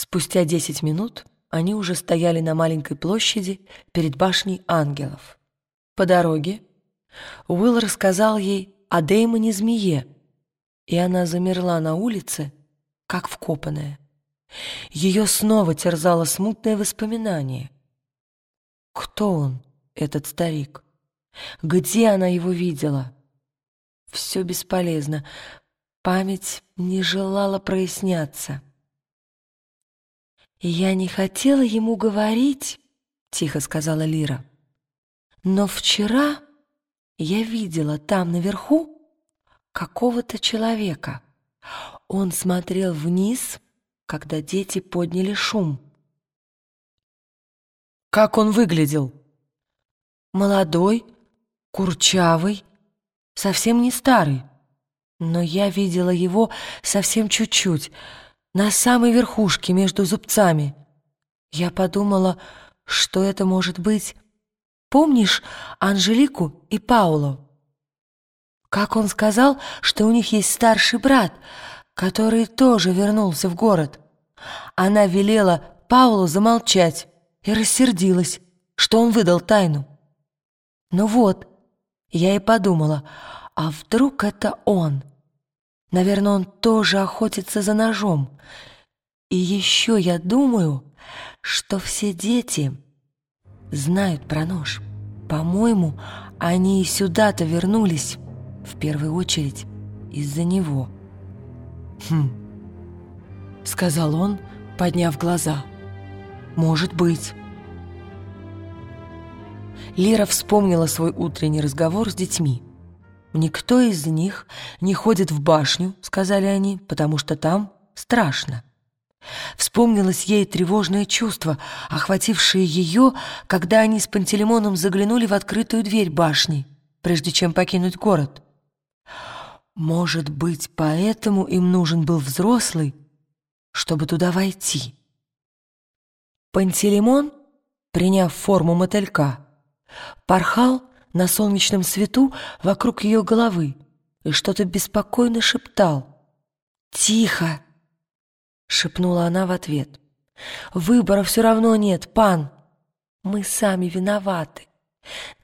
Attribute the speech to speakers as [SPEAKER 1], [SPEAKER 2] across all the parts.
[SPEAKER 1] Спустя десять минут они уже стояли на маленькой площади перед башней ангелов. По дороге Уилл рассказал ей о Дэймоне-змее, и она замерла на улице, как вкопанная. Ее снова терзало смутное воспоминание. Кто он, этот старик? Где она его видела? Все бесполезно. Память не желала проясняться. «Я не хотела ему говорить», — тихо сказала Лира. «Но вчера я видела там наверху какого-то человека. Он смотрел вниз, когда дети подняли шум». «Как он выглядел?» «Молодой, курчавый, совсем не старый. Но я видела его совсем чуть-чуть» на самой верхушке между зубцами. Я подумала, что это может быть... Помнишь Анжелику и Пауло? Как он сказал, что у них есть старший брат, который тоже вернулся в город. Она велела Паулу замолчать и рассердилась, что он выдал тайну. Ну вот, я и подумала, а вдруг это он — Наверное, он тоже охотится за ножом. И еще я думаю, что все дети знают про нож. По-моему, они и сюда-то вернулись, в первую очередь, из-за него. «Хм», — сказал он, подняв глаза. «Может быть». Лира вспомнила свой утренний разговор с детьми. «Никто из них не ходит в башню», — сказали они, «потому что там страшно». Вспомнилось ей тревожное чувство, охватившее ее, когда они с Пантелеймоном заглянули в открытую дверь башни, прежде чем покинуть город. Может быть, поэтому им нужен был взрослый, чтобы туда войти. Пантелеймон, приняв форму мотылька, порхал на солнечном свету вокруг ее головы и что-то беспокойно шептал. «Тихо!» — шепнула она в ответ. «Выбора все равно нет, пан. Мы сами виноваты.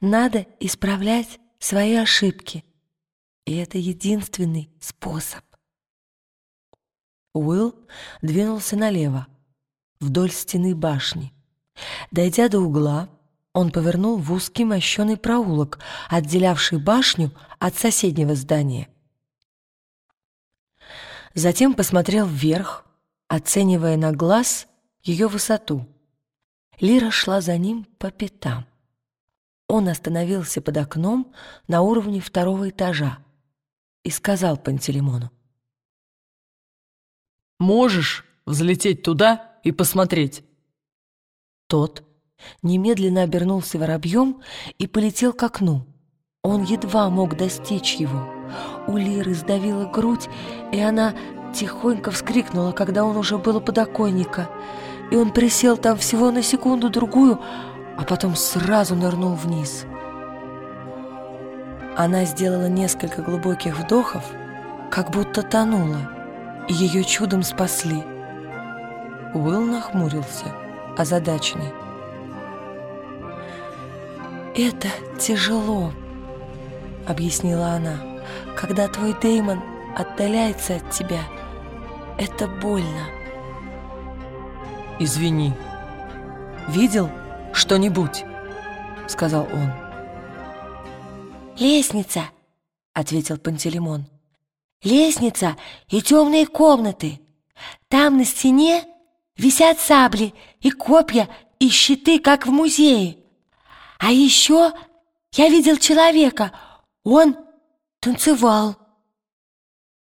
[SPEAKER 1] Надо исправлять свои ошибки. И это единственный способ». Уилл двинулся налево, вдоль стены башни. Дойдя до угла, он повернул в узкий мощеный проулок, отделявший башню от соседнего здания. Затем посмотрел вверх, оценивая на глаз ее высоту. Лира шла за ним по пятам. Он остановился под окном на уровне второго этажа и сказал Пантелеймону.
[SPEAKER 2] «Можешь взлететь туда и посмотреть?»
[SPEAKER 1] Тот немедленно обернулся воробьем и полетел к окну. Он едва мог достичь его. У Лиры сдавила грудь, и она тихонько вскрикнула, когда он уже был у подоконника. И он присел там всего на секунду-другую, а потом сразу нырнул вниз. Она сделала несколько глубоких вдохов, как будто тонула, и ее чудом спасли. Уилл нахмурился, озадаченный. «Это тяжело», — объяснила она. «Когда твой Деймон отдаляется от тебя, это больно».
[SPEAKER 2] «Извини. Видел что-нибудь?» — сказал он.
[SPEAKER 3] «Лестница», — ответил Пантелеймон. «Лестница и темные комнаты. Там на стене висят сабли и копья и щиты, как в музее. А еще я видел человека. Он танцевал.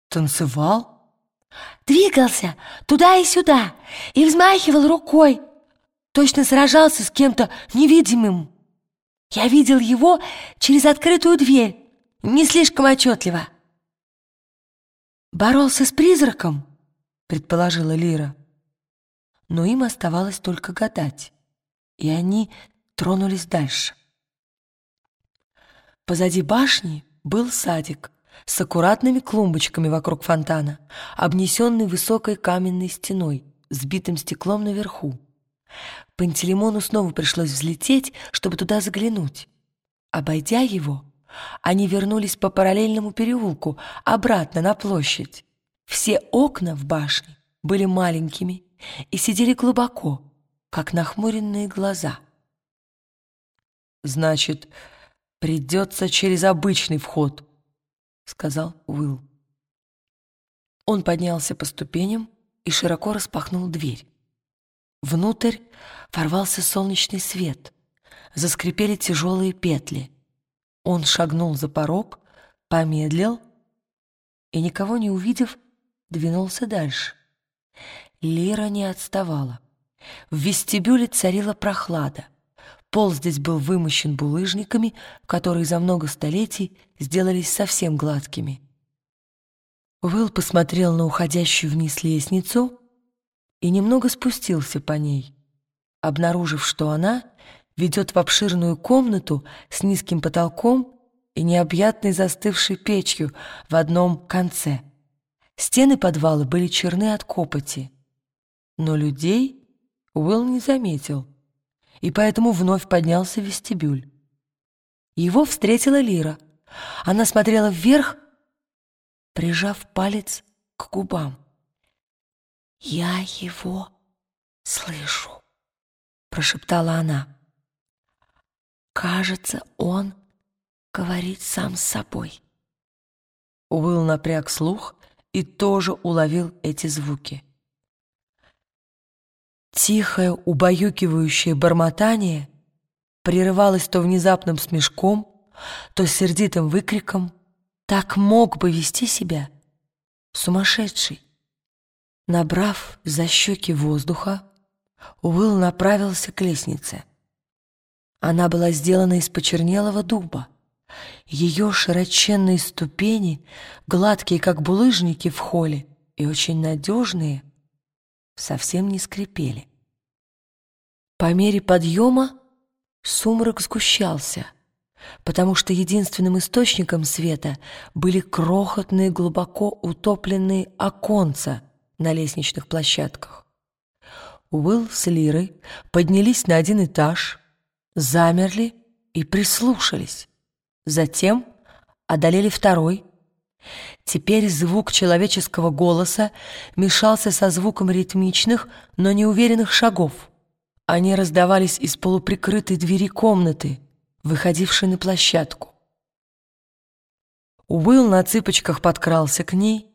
[SPEAKER 1] Танцевал?
[SPEAKER 3] Двигался туда и сюда и взмахивал рукой. Точно сражался с кем-то невидимым. Я видел его через открытую дверь, не слишком отчетливо.
[SPEAKER 1] «Боролся с призраком?» — предположила Лира. Но им оставалось только гадать, и они тронулись дальше. Позади башни был садик с аккуратными клумбочками вокруг фонтана, обнесенный высокой каменной стеной, с битым стеклом наверху. Пантелеймону снова пришлось взлететь, чтобы туда заглянуть. Обойдя его, они вернулись по параллельному переулку обратно на площадь. Все окна в башне были маленькими и сидели глубоко, как нахмуренные глаза.
[SPEAKER 2] «Значит, придется через обычный вход», — сказал Уилл.
[SPEAKER 1] Он поднялся по ступеням и широко распахнул дверь. Внутрь ворвался солнечный свет, заскрипели тяжелые петли. Он шагнул за порог, помедлил и, никого не увидев, двинулся дальше. Лира не отставала. В вестибюле царила прохлада. Пол здесь был вымощен булыжниками, которые за много столетий сделались совсем гладкими. Уилл посмотрел на уходящую вниз лестницу и немного спустился по ней, обнаружив, что она ведет в обширную комнату с низким потолком и необъятной застывшей печью в одном конце. Стены подвала были черны от копоти, но людей Уилл не заметил, и поэтому вновь поднялся вестибюль. Его встретила Лира. Она смотрела вверх, прижав палец к губам. «Я его слышу», — прошептала она. «Кажется, он говорит сам с собой».
[SPEAKER 2] Уилл напряг слух и тоже уловил эти звуки.
[SPEAKER 1] Тихое, убаюкивающее бормотание прерывалось то внезапным смешком, то сердитым выкриком. Так мог бы вести себя сумасшедший. Набрав за щеки воздуха, Уилл направился к лестнице. Она была сделана из почернелого дуба. Ее широченные ступени, гладкие, как булыжники в холле, и очень надежные, совсем не скрипели. По мере подъема сумрак сгущался, потому что единственным источником света были крохотные, глубоко утопленные оконца — на лестничных площадках. Уилл с Лирой поднялись на один этаж, замерли и прислушались. Затем одолели второй. Теперь звук человеческого голоса мешался со звуком ритмичных, но неуверенных шагов. Они раздавались из полуприкрытой двери комнаты, выходившей на площадку. Уилл на цыпочках подкрался к ней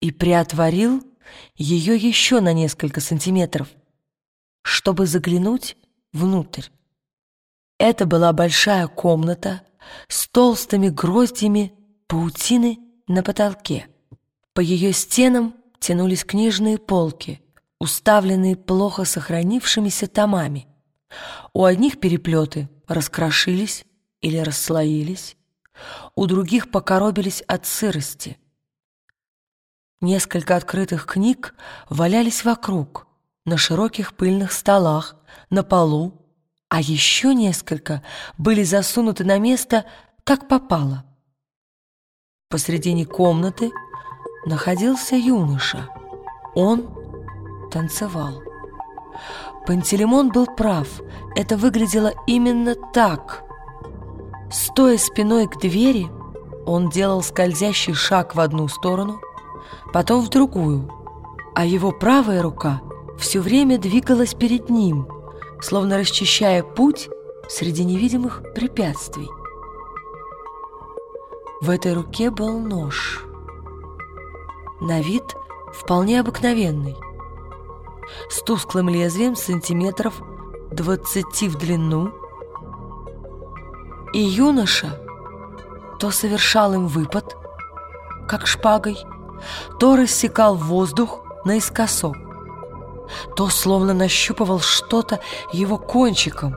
[SPEAKER 1] и приотворил ее еще на несколько сантиметров, чтобы заглянуть внутрь. Это была большая комната с толстыми гроздьями паутины на потолке. По ее стенам тянулись книжные полки, уставленные плохо сохранившимися томами. У одних переплеты раскрошились или расслоились, у других покоробились от сырости. Несколько открытых книг валялись вокруг, на широких пыльных столах, на полу, а еще несколько были засунуты на место, как попало. Посредине комнаты находился юноша. Он танцевал. Пантелеймон был прав, это выглядело именно так. Стоя спиной к двери, он делал скользящий шаг в одну сторону — потом в другую, а его правая рука все время двигалась перед ним, словно расчищая путь среди невидимых препятствий. В этой руке был нож. На вид вполне обыкновенный, с тусклым лезвием сантиметров двадцати в длину, и юноша то совершал им выпад, как шпагой, то рассекал воздух наискосок, то словно нащупывал что-то его кончиком,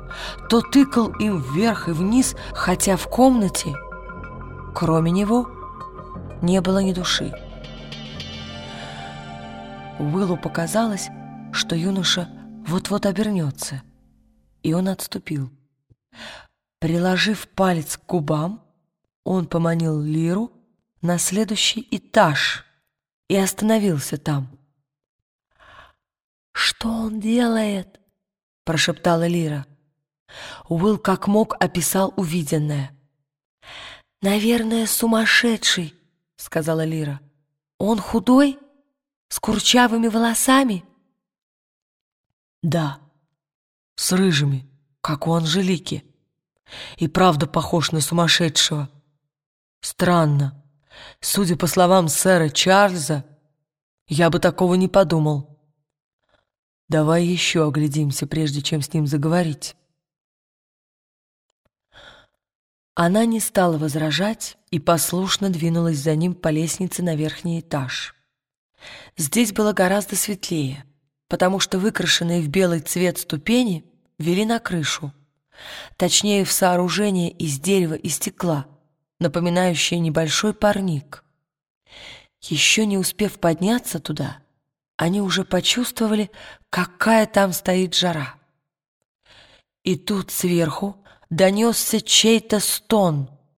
[SPEAKER 1] то тыкал им вверх и вниз, хотя в комнате, кроме него, не было ни души. Уиллу показалось, что юноша вот-вот обернется, и он отступил. Приложив палец к губам, он поманил Лиру на следующий этаж — и остановился там.
[SPEAKER 3] «Что он делает?»
[SPEAKER 1] — прошептала Лира. Уилл как мог описал увиденное.
[SPEAKER 3] «Наверное, сумасшедший», — сказала Лира. «Он худой? С курчавыми волосами?»
[SPEAKER 2] «Да, с рыжими, как у Анжелики. И правда похож на сумасшедшего. Странно. Судя по словам сэра Чарльза, я бы такого не подумал. Давай еще оглядимся, прежде чем с ним заговорить». Она не стала возражать и послушно двинулась за ним по лестнице на верхний этаж. Здесь было гораздо светлее, потому что выкрашенные в белый цвет ступени вели на крышу, точнее в сооружение из дерева и стекла, напоминающее небольшой парник. Еще не успев подняться туда, они уже почувствовали, какая там стоит жара. И тут сверху донесся чей-то стон.